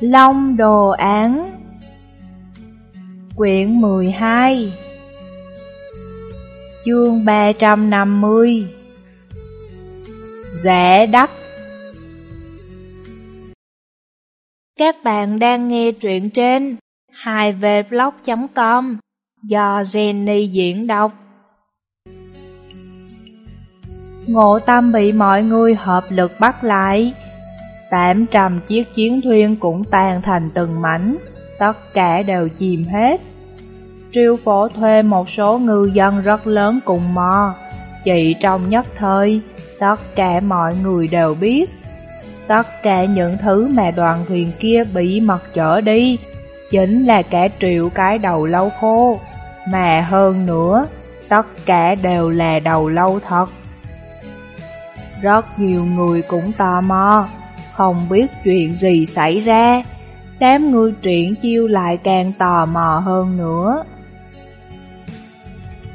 Long Đồ Án. Quyển 12 Chương 350 Rẻ Đắc Các bạn đang nghe truyện trên 2vblog.com do Jenny diễn đọc. Ngộ tâm bị mọi người hợp lực bắt lại 800 chiếc chiến thuyền cũng tan thành từng mảnh, tất cả đều chìm hết. Triều phổ thuê một số ngư dân rất lớn cùng mò, chỉ trong nhất thời, tất cả mọi người đều biết. Tất cả những thứ mà đoàn thuyền kia bị mật chở đi, chính là cả triệu cái đầu lâu khô, mà hơn nữa, tất cả đều là đầu lâu thật. Rất nhiều người cũng tò mò, không biết chuyện gì xảy ra. Đám người triển chiêu lại càng tò mò hơn nữa.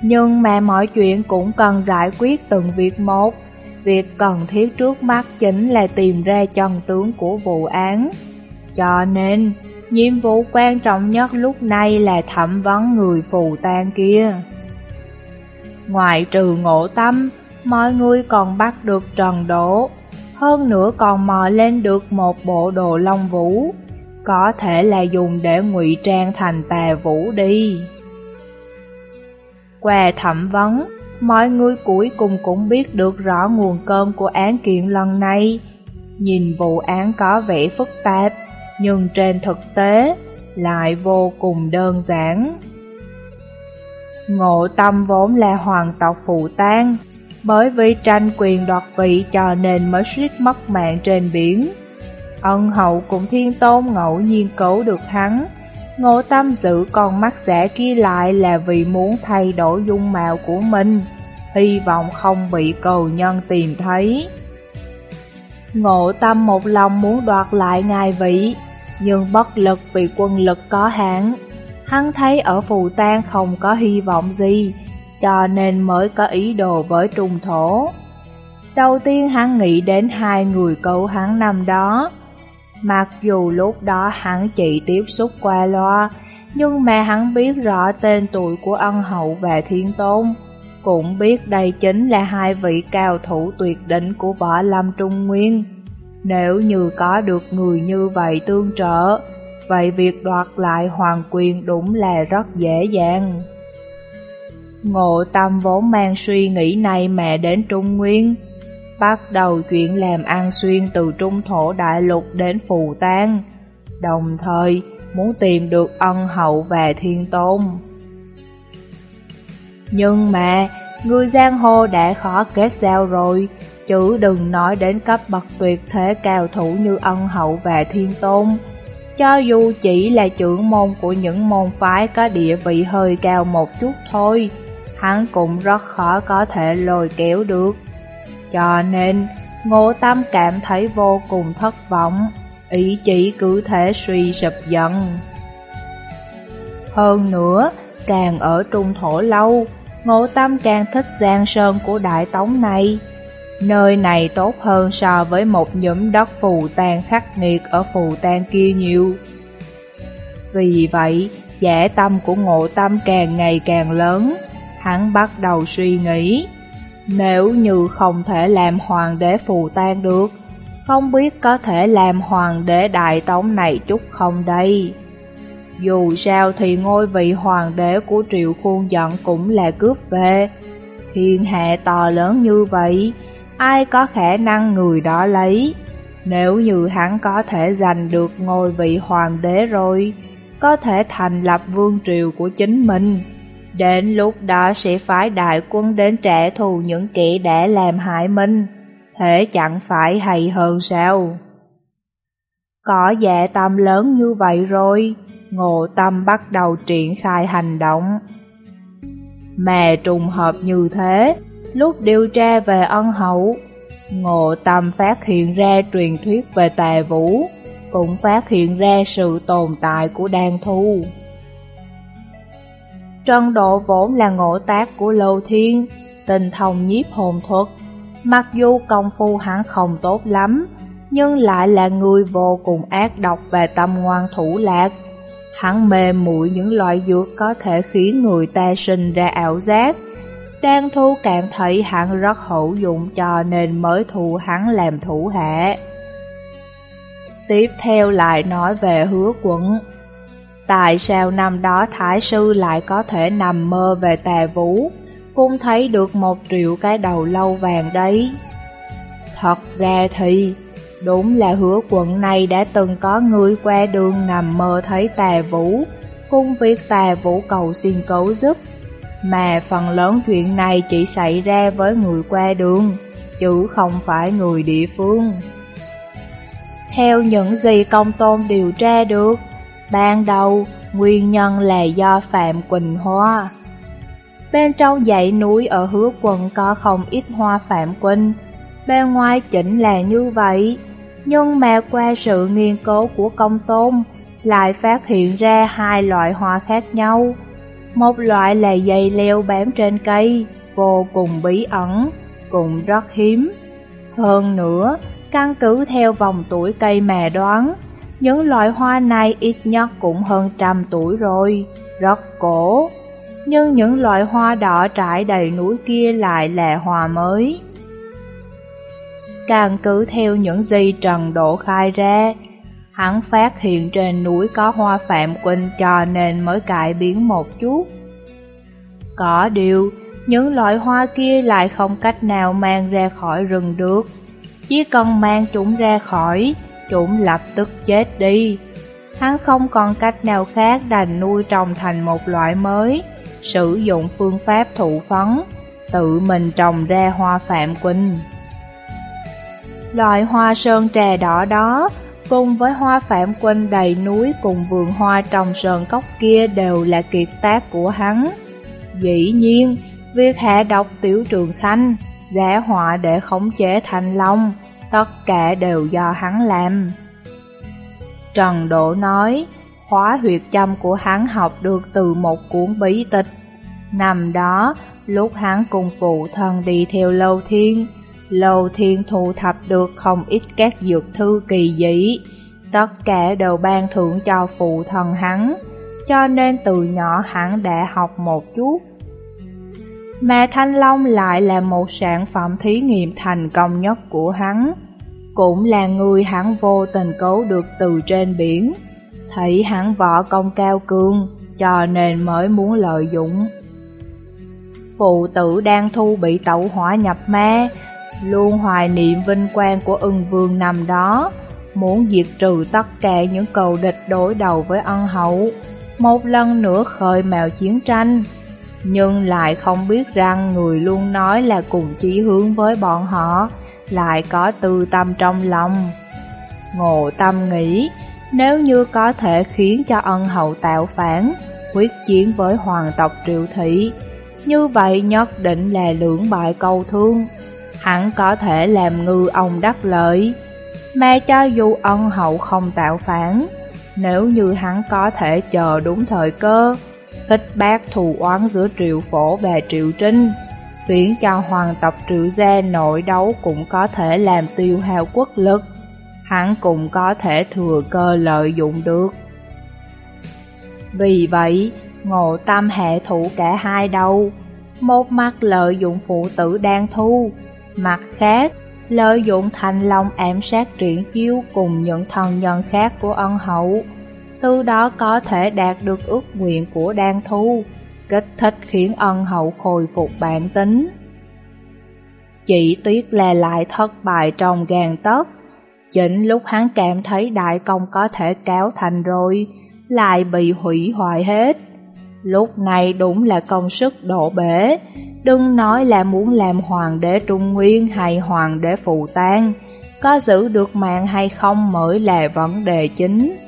Nhưng mà mọi chuyện cũng cần giải quyết từng việc một. Việc cần thiết trước mắt chính là tìm ra chân tướng của vụ án. Cho nên, nhiệm vụ quan trọng nhất lúc này là thẩm vấn người phù tan kia. Ngoài trừ ngộ tâm, mọi người còn bắt được Trần Đỗ, hơn nữa còn mò lên được một bộ đồ long vũ, có thể là dùng để ngụy trang thành tà vũ đi. Qua thẩm vấn, mọi người cuối cùng cũng biết được rõ nguồn cơn của án kiện lần này. Nhìn vụ án có vẻ phức tạp, nhưng trên thực tế lại vô cùng đơn giản. Ngộ tâm vốn là hoàng tộc phụ tang, bởi vì tranh quyền đoạt vị cho nên mới suýt mất mạng trên biển. Ân hậu cùng thiên tôn ngẫu nhiên cứu được hắn. Ngộ tâm giữ con mắt giả kia lại là vì muốn thay đổi dung mạo của mình, hy vọng không bị cầu nhân tìm thấy. Ngộ tâm một lòng muốn đoạt lại ngài vị, nhưng bất lực vì quân lực có hạn. Hắn thấy ở phù tang không có hy vọng gì, cho nên mới có ý đồ với trung thổ. Đầu tiên hắn nghĩ đến hai người cậu hắn năm đó. Mặc dù lúc đó hắn chỉ tiếp xúc qua loa, nhưng mà hắn biết rõ tên tuổi của ân hậu và thiên tôn. Cũng biết đây chính là hai vị cao thủ tuyệt đỉnh của võ lâm trung nguyên. Nếu như có được người như vậy tương trợ, vậy việc đoạt lại hoàng quyền đúng là rất dễ dàng. Ngộ tâm vốn mang suy nghĩ này mẹ đến Trung Nguyên, bắt đầu chuyện làm ăn xuyên từ Trung Thổ Đại Lục đến Phù Tang, đồng thời muốn tìm được ân hậu và thiên tôn. Nhưng mà, người giang hồ đã khó kết giao rồi, chứ đừng nói đến cấp bậc tuyệt thế cao thủ như ân hậu và thiên tôn. Cho dù chỉ là trưởng môn của những môn phái có địa vị hơi cao một chút thôi, hắn cũng rất khó có thể lôi kéo được. Cho nên, Ngô Tâm cảm thấy vô cùng thất vọng, ý chí cứ thể suy sụp dần. Hơn nữa, càng ở trung thổ lâu, Ngô Tâm càng thích giang sơn của Đại Tống này. Nơi này tốt hơn so với một nhóm đất phù tan khắc nghiệt ở phù tan kia nhiều. Vì vậy, giả tâm của ngộ tâm càng ngày càng lớn, Hắn bắt đầu suy nghĩ, nếu như không thể làm hoàng đế phù tan được, không biết có thể làm hoàng đế đại tống này chút không đây. Dù sao thì ngôi vị hoàng đế của triệu khuôn giận cũng là cướp về. Thiên hạ to lớn như vậy, ai có khả năng người đó lấy. Nếu như hắn có thể giành được ngôi vị hoàng đế rồi, có thể thành lập vương triều của chính mình. Đến lúc đó sẽ phái đại quân đến trả thù những kẻ đã làm hại mình, thế chẳng phải hay hơn sao? Có dạ tâm lớn như vậy rồi, ngộ tâm bắt đầu triển khai hành động. Mà trùng hợp như thế, lúc điều tra về ân hậu, ngộ tâm phát hiện ra truyền thuyết về tà vũ, cũng phát hiện ra sự tồn tại của đan thu. Trần Độ vốn là ngộ tác của Lâu Thiên, tình thông nhiếp hồn thuật. Mặc dù công phu hắn không tốt lắm, nhưng lại là người vô cùng ác độc và tâm ngoan thủ lạc. Hắn mê muội những loại dược có thể khiến người ta sinh ra ảo giác. Đan thu cảm thấy hắn rất hữu dụng cho nên mới thu hắn làm thủ hạ. Tiếp theo lại nói về hứa quận. Tại sao năm đó Thái Sư lại có thể nằm mơ về tà vũ, cũng thấy được một triệu cái đầu lâu vàng đấy? Thật ra thì, đúng là hứa quận này đã từng có người qua đường nằm mơ thấy tà vũ, cùng việc tà vũ cầu xin cứu giúp. Mà phần lớn chuyện này chỉ xảy ra với người qua đường, chứ không phải người địa phương. Theo những gì công tôn điều tra được, ban đầu nguyên nhân là do Phạm Quỳnh Hoa. Bên trong dãy núi ở hứa quận có không ít hoa Phạm Quỳnh, bên ngoài chỉnh là như vậy, nhưng mà qua sự nghiên cứu của công tôn, lại phát hiện ra hai loại hoa khác nhau. Một loại là dây leo bám trên cây, vô cùng bí ẩn, cũng rất hiếm. Hơn nữa, Căn cứ theo vòng tuổi cây mà đoán, những loại hoa này ít nhất cũng hơn trăm tuổi rồi, rất cổ. Nhưng những loại hoa đỏ trải đầy núi kia lại là hoa mới. càng cứ theo những gì Trần Độ khai ra, hắn phát hiện trên núi có hoa phạm quỳnh cho nên mới cải biến một chút. Có điều, những loại hoa kia lại không cách nào mang ra khỏi rừng được. Chỉ cần mang chúng ra khỏi, chúng lập tức chết đi. Hắn không còn cách nào khác đành nuôi trồng thành một loại mới, sử dụng phương pháp thụ phấn, tự mình trồng ra hoa phạm quỳnh. Loại hoa sơn trà đỏ đó, cùng với hoa phạm quỳnh đầy núi cùng vườn hoa trồng sơn cốc kia đều là kiệt tác của hắn. Dĩ nhiên, việc hạ độc tiểu trường khanh giả họa để khống chế thành long, tất cả đều do hắn làm. Trần Độ nói, khóa huyệt châm của hắn học được từ một cuốn bí tịch. Năm đó, lúc hắn cùng phụ thân đi theo Lâu Thiên, Lâu Thiên thu thập được không ít các dược thư kỳ dị, tất cả đều ban thưởng cho phụ thân hắn, cho nên từ nhỏ hắn đã học một chút. Mà Thanh Long lại là một sản phẩm thí nghiệm thành công nhất của hắn. Cũng là người hắn vô tình cứu được từ trên biển. Thấy hắn võ công cao cương, cho nên mới muốn lợi dụng. Phụ tử đang thu bị tẩu hỏa nhập ma, luôn hoài niệm vinh quang của ưng vương năm đó, muốn diệt trừ tất cả những cầu địch đối đầu với ân hậu, một lần nữa khơi mào chiến tranh nhưng lại không biết rằng người luôn nói là cùng chí hướng với bọn họ, lại có tư tâm trong lòng. Ngộ tâm nghĩ, nếu như có thể khiến cho ân hậu tạo phản, quyết chiến với hoàng tộc triệu thị, như vậy nhất định là lưỡng bại câu thương, hẳn có thể làm ngư ông đắc lợi. Mà cho dù ân hậu không tạo phản, nếu như hắn có thể chờ đúng thời cơ, Thích bác thù oán giữa triệu phổ và triệu trinh, khiến cho hoàng tộc triệu gia nội đấu cũng có thể làm tiêu hao quốc lực, hắn cũng có thể thừa cơ lợi dụng được. Vì vậy, ngộ tâm hệ thủ cả hai đầu, một mặt lợi dụng phụ tử đang thu, mặt khác lợi dụng thành long ám sát triển chiêu cùng những thần nhân khác của ân hậu, từ đó có thể đạt được ước nguyện của đan thu, kích thích khiến ân hậu khôi phục bản tính. Chỉ tiếc là lại thất bại trong gàn tấc. Chính lúc hắn cảm thấy đại công có thể kéo thành rồi, lại bị hủy hoại hết. Lúc này đúng là công sức đổ bể, đừng nói là muốn làm hoàng đế Trung Nguyên hay hoàng đế Phù Tang, có giữ được mạng hay không mới là vấn đề chính.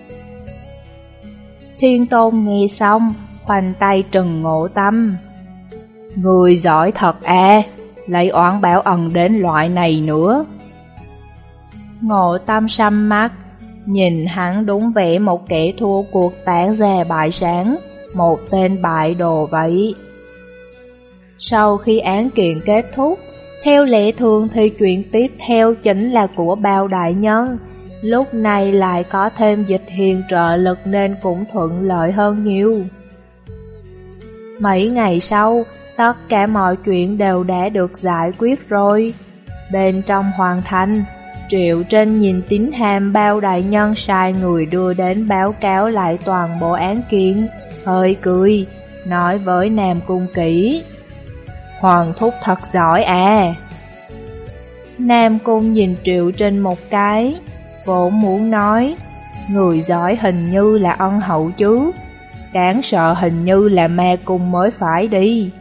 Thiên Tôn nghe xong, khoanh tay trừng ngộ tâm. Người giỏi thật à, lấy oán báo ẩn đến loại này nữa. Ngộ tâm xăm mắt, nhìn hắn đúng vẻ một kẻ thua cuộc tán già bại sáng, một tên bại đồ vậy. Sau khi án kiện kết thúc, Theo lệ thường thì chuyện tiếp theo chính là của bao đại nhân, lúc này lại có thêm dịch hiền trợ lực nên cũng thuận lợi hơn nhiều. Mấy ngày sau, tất cả mọi chuyện đều đã được giải quyết rồi. Bên trong hoàn thành, Triệu Trinh nhìn tín hàm bao đại nhân sai người đưa đến báo cáo lại toàn bộ án kiện, hơi cười, nói với Nam Cung Kỷ. Hoàng thúc thật giỏi à! Nam Cung nhìn Triệu Trinh một cái, vốn muốn nói, người giỏi hình như là ân hậu chứ, đáng sợ hình như là ma cung mới phải đi.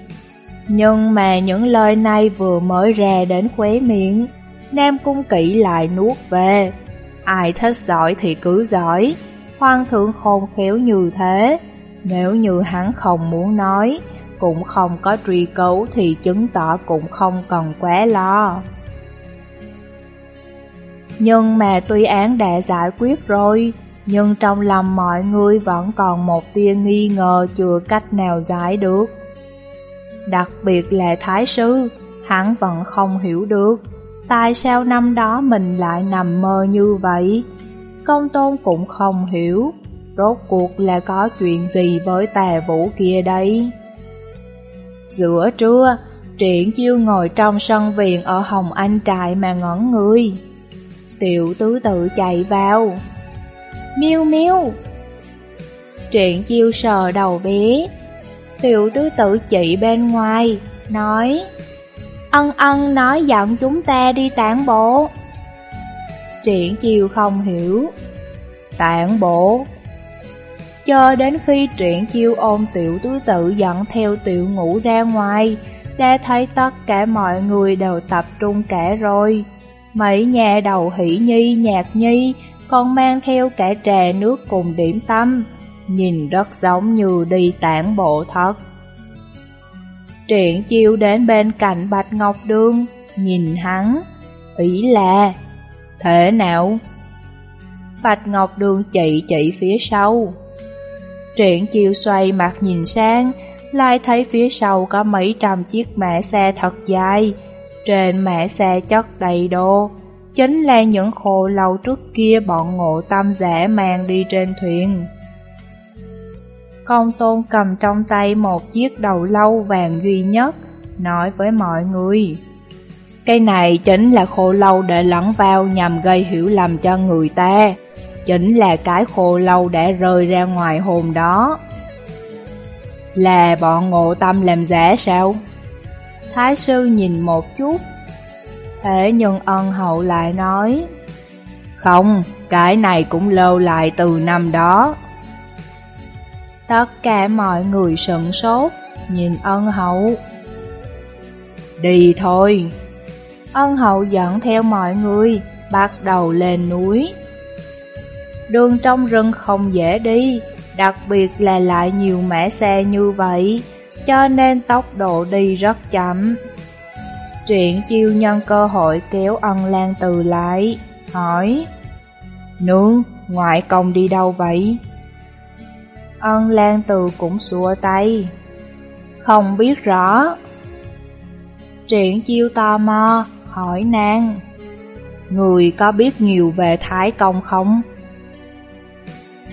Nhưng mà những lời này vừa mới ra đến khóe miệng, Nam Cung Kỵ lại nuốt về. Ai thích giỏi thì cứ giỏi, hoàng thượng khôn khéo như thế. Nếu như hắn không muốn nói, cũng không có truy cứu thì chứng tỏ cũng không cần quá lo. Nhưng mà tuy án đã giải quyết rồi, nhưng trong lòng mọi người vẫn còn một tia nghi ngờ chưa cách nào giải được. Đặc biệt là Thái Sư, hắn vẫn không hiểu được tại sao năm đó mình lại nằm mơ như vậy. Công tôn cũng không hiểu, rốt cuộc là có chuyện gì với tà vũ kia đây. Giữa trưa, triển chiêu ngồi trong sân viện ở Hồng Anh Trại mà ngẩn người. Tiểu tứ tự chạy vào. Miêu miêu! Triển chiêu sờ đầu bé. Tiểu tứ tự chị bên ngoài, nói Ân ân nói dặn chúng ta đi tản bộ. Triển chiêu không hiểu. Tản bộ. Cho đến khi triển chiêu ôm tiểu tứ tự dẫn theo tiểu ngủ ra ngoài, đã thấy tất cả mọi người đều tập trung cả rồi. Mấy nhà đầu hỷ nhi, nhạc nhi, còn mang theo cả trà nước cùng điểm tâm, nhìn rất giống như đi tản bộ thật. Triển chiêu đến bên cạnh Bạch Ngọc Đường, nhìn hắn, ý là, thế nào? Bạch Ngọc Đường chỉ chỉ phía sau. Triển chiêu xoay mặt nhìn sang, lại thấy phía sau có mấy trăm chiếc mã xe thật dài, trên mẹ xe chất đầy đồ, chính là những khổ lâu trước kia bọn ngộ tâm giả mang đi trên thuyền. Công tôn cầm trong tay một chiếc đầu lâu vàng duy nhất, nói với mọi người. Cây này chính là khô lâu để lẫn vào nhằm gây hiểu lầm cho người ta. Chính là cái khô lâu đã rơi ra ngoài hồn đó. Là bọn ngộ tâm làm giả sao? Thái sư nhìn một chút. Thế nhân ân hậu lại nói. Không, cái này cũng lâu lại từ năm đó. Tất cả mọi người sững sốt, nhìn ân hậu. Đi thôi. Ân hậu dẫn theo mọi người, bắt đầu lên núi. Đường trong rừng không dễ đi, đặc biệt là lại nhiều mẻ xe như vậy, cho nên tốc độ đi rất chậm. Triển chiêu nhân cơ hội kéo ân lan từ lại, hỏi Nương, ngoại công đi đâu vậy? Ân Lan Từ cũng xua tay. Không biết rõ. Triển chiêu tò mò, hỏi nàng. Người có biết nhiều về Thái Công không?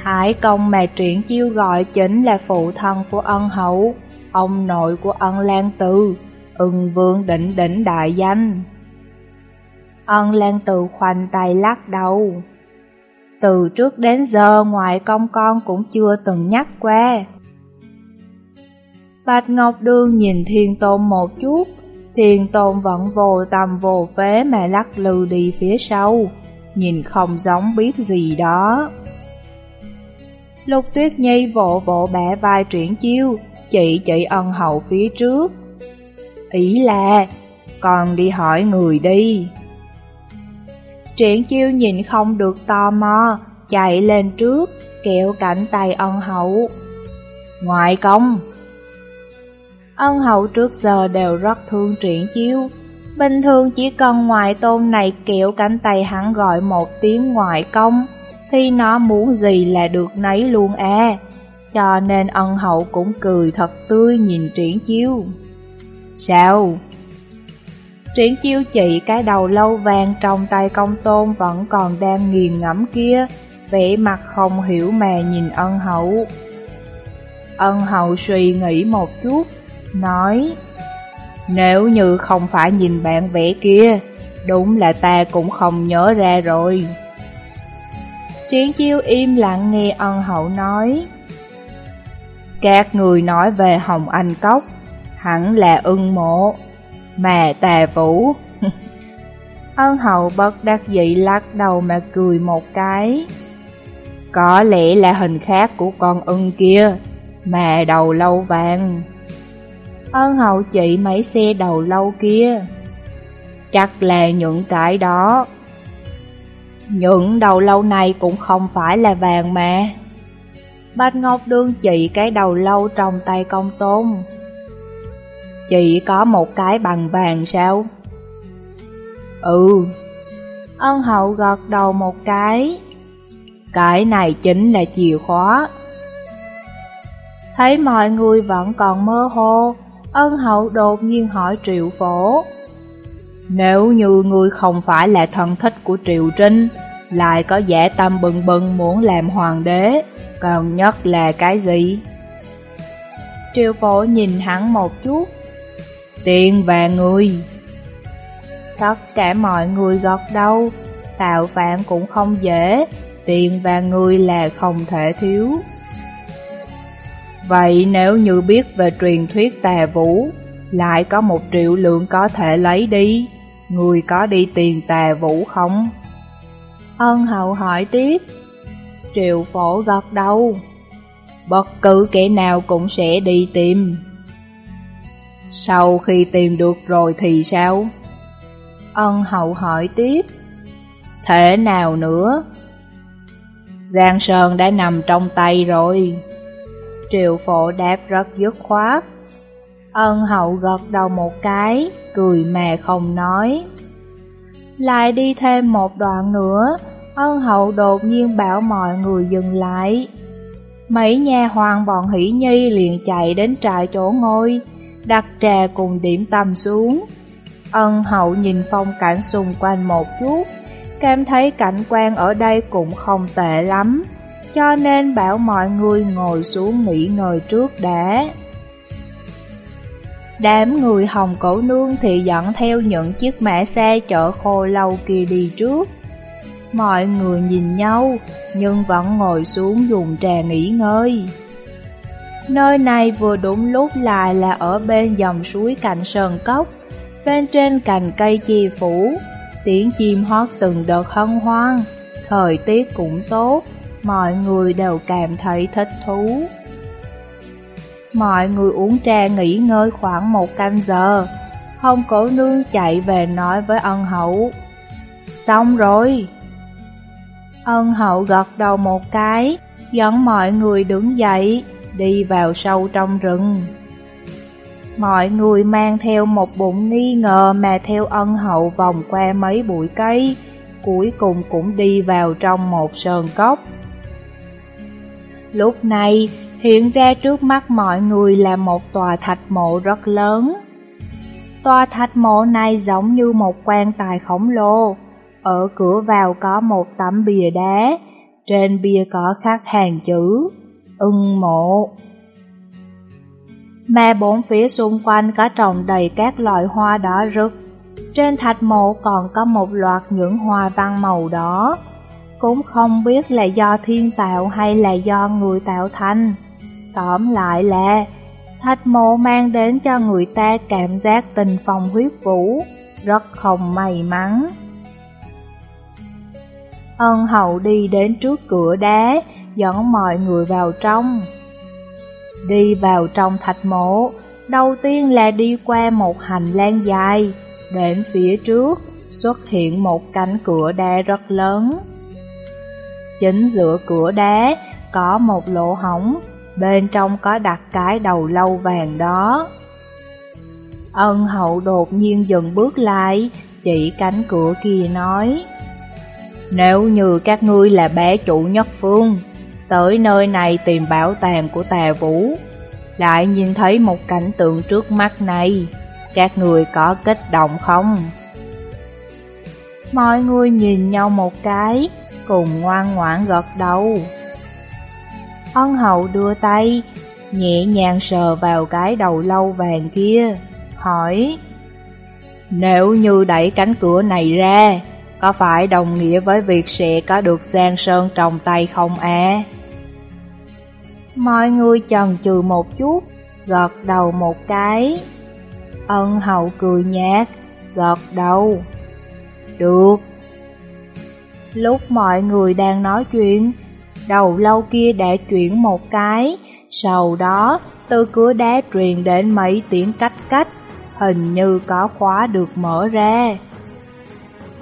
Thái Công mà triển chiêu gọi chính là phụ thân của ân hậu, ông nội của ân Lan Từ, ưng vương đỉnh đỉnh đại danh. Ân Lan Từ khoanh tay lắc đầu. Từ trước đến giờ ngoại công con cũng chưa từng nhắc qua. Bạch Ngọc Đường nhìn Thiên Tôn một chút, Thiên Tôn vẫn vô tầm vô phế mà lắc lư đi phía sau, nhìn không giống biết gì đó. Lục Tuyết Nhi vỗ vỗ bẻ vai triển chiêu, chị chị ân hậu phía trước. Ý là, con đi hỏi người đi. Triển chiêu nhìn không được tò mò, chạy lên trước, kẹo cạnh tay ân hậu. Ngoại công Ân hậu trước giờ đều rất thương triển chiêu. Bình thường chỉ cần ngoại tôn này kẹo cánh tay hắn gọi một tiếng ngoại công, thì nó muốn gì là được nấy luôn à. Cho nên ân hậu cũng cười thật tươi nhìn triển chiêu. Sao? Triển chiêu chị cái đầu lâu vàng trong tay công tôn vẫn còn đang nghiền ngẫm kia, vẻ mặt không hiểu mà nhìn ân hậu. Ân hậu suy nghĩ một chút, nói Nếu như không phải nhìn bạn vẽ kia, đúng là ta cũng không nhớ ra rồi. Triển chiêu im lặng nghe ân hậu nói các người nói về Hồng Anh Cốc, hẳn là ưng mộ. Mà tà vũ. Ân hậu bất đắc dĩ lắc đầu mà cười một cái. Có lẽ là hình khác của con ưng kia. Mà đầu lâu vàng. Ân hậu chị mấy xe đầu lâu kia. Chắc là những cái đó. Những đầu lâu này cũng không phải là vàng mà. Bạch Ngọc đương chị cái đầu lâu trong tay công tôn chỉ có một cái bằng vàng sao? Ừ. Ân hậu gật đầu một cái. Cái này chính là chìa khóa. Thấy mọi người vẫn còn mơ hồ, ân hậu đột nhiên hỏi triệu phổ. Nếu như ngươi không phải là thần thích của Triệu Trinh, lại có vẻ tâm bừng bừng muốn làm hoàng đế, còn nhất là cái gì? Triệu phổ nhìn hắn một chút, Tiền và người. Tất cả mọi người gật đầu. Tạo phản cũng không dễ. Tiền và người là không thể thiếu. Vậy nếu như biết về truyền thuyết tà vũ Lại có một triệu lượng có thể lấy đi. Người có đi tiền tà vũ không? Ân hậu hỏi tiếp Triệu phổ gật đầu Bất cứ kẻ nào cũng sẽ đi tìm sau khi tìm được rồi thì sao? Ân hậu hỏi tiếp. Thế nào nữa? Giang Sơn đã nằm trong tay rồi. Triệu phổ đáp rất dứt khoát. Ân hậu gật đầu một cái, cười mà không nói. Lại đi thêm một đoạn nữa, ân hậu đột nhiên bảo mọi người dừng lại. Mấy nhà hoàng bọn hỷ nhi liền chạy đến trại chỗ ngôi, đặt trà cùng điểm tâm xuống. Ân hậu nhìn phong cảnh xung quanh một chút, cảm thấy cảnh quan ở đây cũng không tệ lắm, cho nên bảo mọi người ngồi xuống nghỉ ngơi trước đã. Đám người hồng cổ nương thì dẫn theo những chiếc mã xe chở khô lâu kia đi trước. Mọi người nhìn nhau, nhưng vẫn ngồi xuống dùng trà nghỉ ngơi. Nơi này vừa đúng lúc lại là ở bên dòng suối cạnh sơn cốc, bên trên cành cây chi phủ, tiếng chim hót từng đợt hân hoan, thời tiết cũng tốt, mọi người đều cảm thấy thích thú. Mọi người uống trà nghỉ ngơi khoảng một canh giờ, Hồng cổ nương chạy về nói với ân hậu. Xong rồi! Ân hậu gật đầu một cái, dẫn mọi người đứng dậy, đi vào sâu trong rừng. Mọi người mang theo một bụng nghi ngờ mà theo ân hậu vòng qua mấy bụi cây, cuối cùng cũng đi vào trong một sơn cốc. Lúc này, hiện ra trước mắt mọi người là một tòa thạch mộ rất lớn. Tòa thạch mộ này giống như một quan tài khổng lồ, ở cửa vào có một tấm bìa đá, trên bìa có khắc hàng chữ ưng mộ. Mà bốn phía xung quanh có trồng đầy các loại hoa đỏ rực. Trên thạch mộ còn có một loạt những hoa văn màu đỏ. Cũng không biết là do thiên tạo hay là do người tạo thành. Tóm lại là thạch mộ mang đến cho người ta cảm giác tình phong huyết vũ, rất không may mắn. Ân hậu đi đến trước cửa đá, dẫn mọi người vào trong. Đi vào trong thạch mộ, đầu tiên là đi qua một hành lang dài, đến phía trước xuất hiện một cánh cửa đá rất lớn. Chính giữa cửa đá có một lỗ hổng, bên trong có đặt cái đầu lâu vàng đó. Ân hậu đột nhiên dừng bước lại, chỉ cánh cửa kia nói nếu như các ngươi là bé chủ nhất phương Tới nơi này tìm bảo tàng của tà vũ Lại nhìn thấy một cảnh tượng trước mắt này các người có kích động không? Mọi người nhìn nhau một cái, cùng ngoan ngoãn gật đầu. Ân hậu đưa tay, nhẹ nhàng sờ vào cái đầu lâu vàng kia, hỏi Nếu như đẩy cánh cửa này ra, có phải đồng nghĩa với việc sẽ có được Giang Sơn trong tay không à? Mọi người chần chừ một chút, gật đầu một cái. Ân hậu cười nhạt, gật đầu. Được. Lúc mọi người đang nói chuyện, đầu lâu kia đã chuyển một cái, sau đó từ cửa đá truyền đến mấy tiếng cách cách, hình như có khóa được mở ra.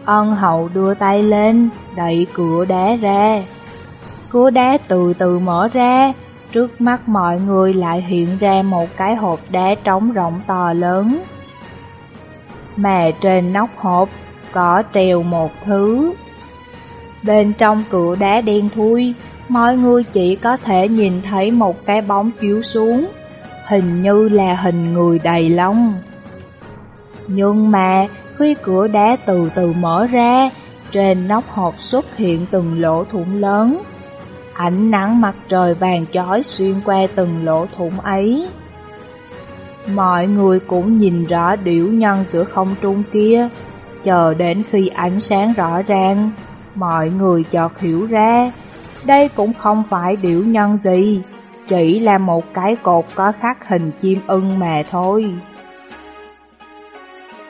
Ân hậu đưa tay lên, đẩy cửa đá ra. Cửa đá từ từ mở ra, trước mắt mọi người lại hiện ra một cái hộp đá trống rộng to lớn. Mà trên nóc hộp có treo một thứ. Bên trong cửa đá đen thui, mọi người chỉ có thể nhìn thấy một cái bóng chiếu xuống, hình như là hình người đầy lông. Nhưng mà khi cửa đá từ từ mở ra, trên nóc hộp xuất hiện từng lỗ thủng lớn. Ánh nắng mặt trời vàng chói xuyên qua từng lỗ thủng ấy. Mọi người cũng nhìn rõ điểu nhân giữa không trung kia, chờ đến khi ánh sáng rõ ràng, mọi người chợt hiểu ra, đây cũng không phải điểu nhân gì, chỉ là một cái cột có khắc hình chim ưng mà thôi.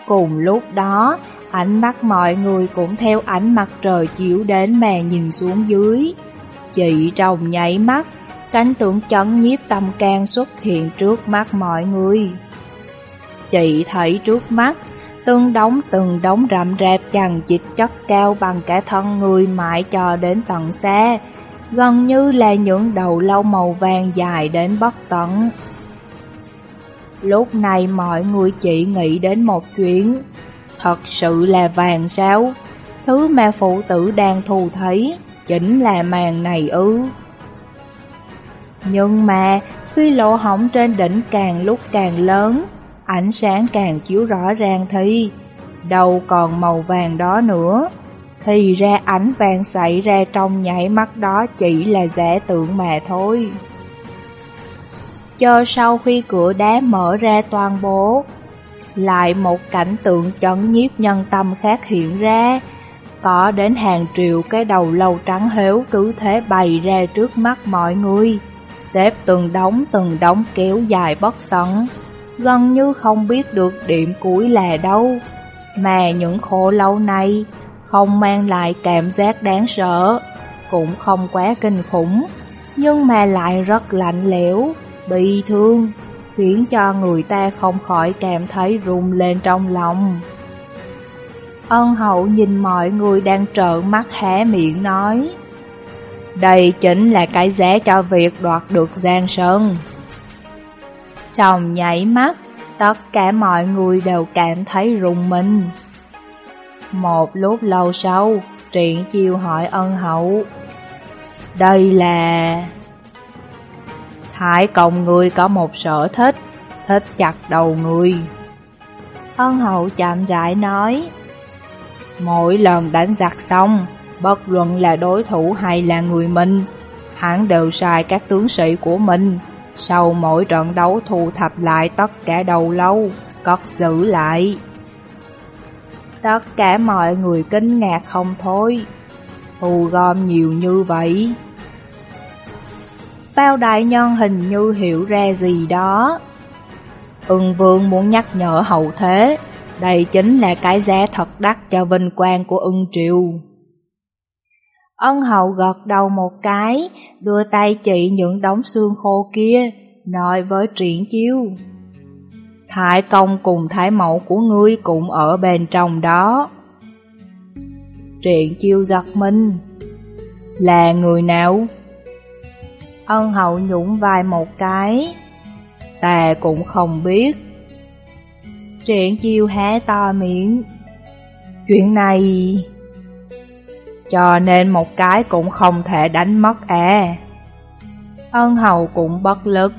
Cùng lúc đó, ánh mắt mọi người cũng theo ánh mặt trời chiếu đến mà nhìn xuống dưới. Chỉ trong nháy mắt, cánh tượng chấn nhiếp tâm can xuất hiện trước mắt mọi người. Chị thấy trước mắt, từng đống từng đống rậm rạp chằng chịt chất cao bằng cả thân người mãi cho đến tận xa, gần như là những đầu lâu màu vàng dài đến bất tận. Lúc này mọi người chỉ nghĩ đến một chuyện, thật sự là vàng sao? Thứ mà phụ tử đang thù thấy chính là màn này ư. Nhưng mà khi lỗ hỏng trên đỉnh càng lúc càng lớn, ánh sáng càng chiếu rõ ràng thì đâu còn màu vàng đó nữa. Thì ra ánh vàng xảy ra trong nhảy mắt đó chỉ là giả tưởng mà thôi. Cho sau khi cửa đá mở ra toàn bộ, lại một cảnh tượng chấn nhiếp nhân tâm khác hiện ra. Có đến hàng triệu cái đầu lâu trắng héo cứ thế bày ra trước mắt mọi người, xếp từng đống từng đống kéo dài bất tận, gần như không biết được điểm cuối là đâu. Mà những khổ lâu này không mang lại cảm giác đáng sợ, cũng không quá kinh khủng, nhưng mà lại rất lạnh lẽo, bị thương, khiến cho người ta không khỏi cảm thấy run lên trong lòng. Ân hậu nhìn mọi người đang trợn mắt hé miệng nói Đây chính là cái giá cho việc đoạt được Giang Sơn Trong nhảy mắt, tất cả mọi người đều cảm thấy rùng mình Một lúc lâu sau, Triển chiêu hỏi ân hậu Đây là... Hải công người có một sở thích, thích chặt đầu người. Ân hậu chạm rãi nói, Mỗi lần đánh giặc xong, bất luận là đối thủ hay là người mình, hắn đều sai các tướng sĩ của mình. Sau mỗi trận đấu thu thập lại tất cả đầu lâu, cất giữ lại. Tất cả mọi người kinh ngạc không thôi, thu gom nhiều như vậy. Bao đại nhân hình như hiểu ra gì đó. Ưng vương muốn nhắc nhở hậu thế, đây chính là cái giá thật đắt cho vinh quang của ưng triều. Ân hậu gật đầu một cái, đưa tay chỉ những đống xương khô kia, nói với triển chiêu. Thái công cùng thái mẫu của ngươi cũng ở bên trong đó. Triển chiêu giật mình. Là người nào? Ân hậu nhũng vai một cái. Ta cũng không biết. Triển chiêu hé to miệng. Chuyện này... Cho nên một cái cũng không thể đánh mất à. Ân hầu cũng bất lực.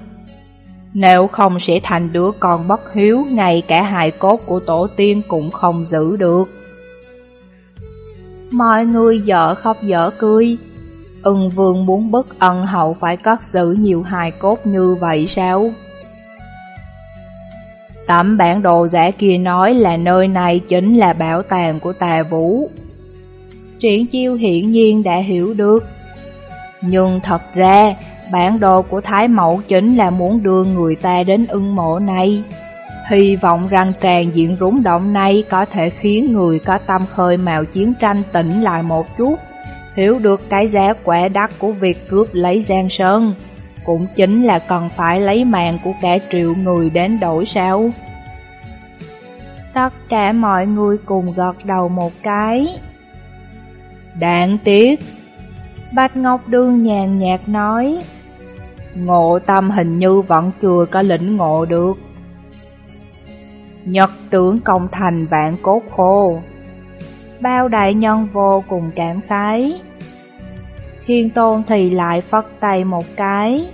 Nếu không sẽ thành đứa con bất hiếu, ngay cả hài cốt của tổ tiên cũng không giữ được. Mọi người dở khóc dở cười. Ưng vương muốn bức ân hậu phải cất giữ nhiều hài cốt như vậy sao? Tấm bản đồ giả kia nói là nơi này chính là bảo tàng của tà vũ. Triển chiêu hiển nhiên đã hiểu được. Nhưng thật ra, bản đồ của Thái Mẫu chính là muốn đưa người ta đến ưng mộ này. Hy vọng rằng tràn diện rúng động này có thể khiến người có tâm khơi mào chiến tranh tỉnh lại một chút, hiểu được cái giá quẻ đắt của việc cướp lấy Giang Sơn. Cũng chính là cần phải lấy mạng của cả triệu người đến đổi sao. Tất cả mọi người cùng gật đầu một cái. Đáng tiếc. Bạch Ngọc Đương nhàn nhạt nói. Ngộ tâm hình như vẫn chưa có lĩnh ngộ được. Nhật tướng công thành vạn cốt khô. Bao đại nhân vô cùng cảm khái. Thiên tôn thì lại phất tay một cái.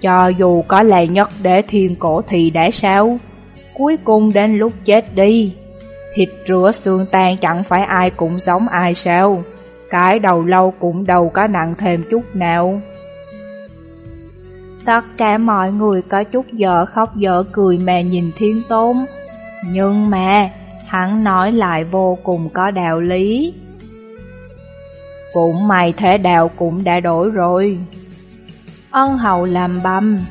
Cho dù có là nhất để thiên cổ thì đã sao? Cuối cùng đến lúc chết đi. Thịt rửa xương tan chẳng phải ai cũng giống ai sao? Cái đầu lâu cũng đâu có nặng thêm chút nào. Tất cả mọi người có chút dở khóc dở cười mà nhìn thiên tôn. Nhưng mà, hắn nói lại vô cùng có đạo lý. Cũng may thế đạo cũng đã đổi rồi. Ân hầu làm băm.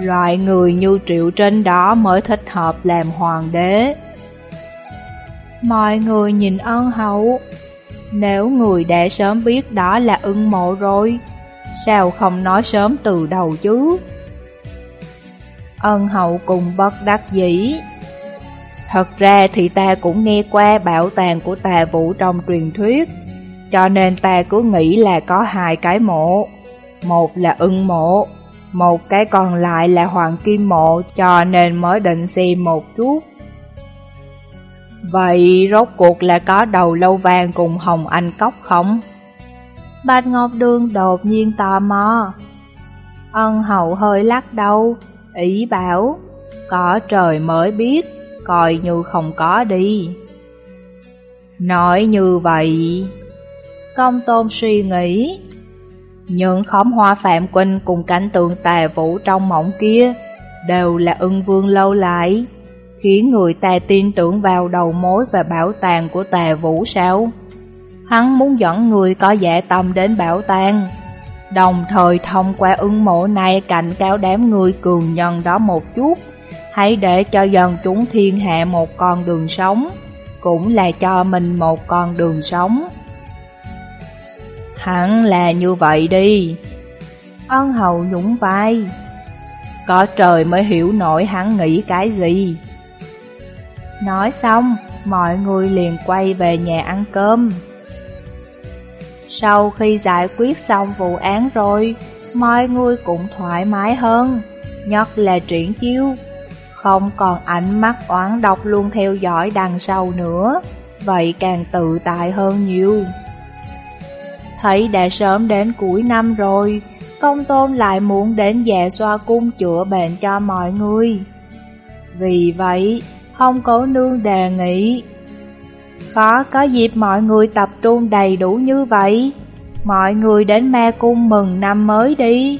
Loại người như triệu trên đó mới thích hợp làm hoàng đế. Mọi người nhìn ân hậu. Nếu người đã sớm biết đó là ưng mộ rồi, Sao không nói sớm từ đầu chứ? Ân hậu cùng bất đắc dĩ. Thật ra thì ta cũng nghe qua bảo tàng của tà vũ trong truyền thuyết, cho nên ta cứ nghĩ là có hai cái mộ. Một là ưng mộ, một cái còn lại là hoàng kim mộ, cho nên mới định xem một chút. Vậy rốt cuộc là có đầu lâu vàng cùng hồng anh cốc không? Bạch Ngọc Đường đột nhiên tò mò. Ân hậu hơi lắc đầu, ý bảo, có trời mới biết, coi như không có đi. Nói như vậy, công tôn suy nghĩ, những khóm hoa phạm quynh cùng cảnh tượng tà vũ trong mộng kia đều là ưng vương lâu lại, khiến người ta tin tưởng vào đầu mối và bảo tàng của tà vũ sao? Hắn muốn dẫn người có dạ tâm đến bảo tàng Đồng thời thông qua ưng mộ này cạnh cáo đám người cường nhân đó một chút Hãy để cho dân chúng thiên hạ một con đường sống Cũng là cho mình một con đường sống. Hẳn là như vậy đi. Ân hầu nhũng vai. Có trời mới hiểu nổi hắn nghĩ cái gì. Nói xong, mọi người liền quay về nhà ăn cơm. Sau khi giải quyết xong vụ án rồi, mọi người cũng thoải mái hơn, nhất là triển chiêu. Không còn ánh mắt oán độc luôn theo dõi đằng sau nữa, vậy càng tự tại hơn nhiều. Thấy đã sớm đến cuối năm rồi, công tôn lại muốn đến dạ xoa cung chữa bệnh cho mọi người. Vì vậy, không có nương đề nghị Khó có dịp mọi người tập trung đầy đủ như vậy Mọi người đến ma cung mừng năm mới đi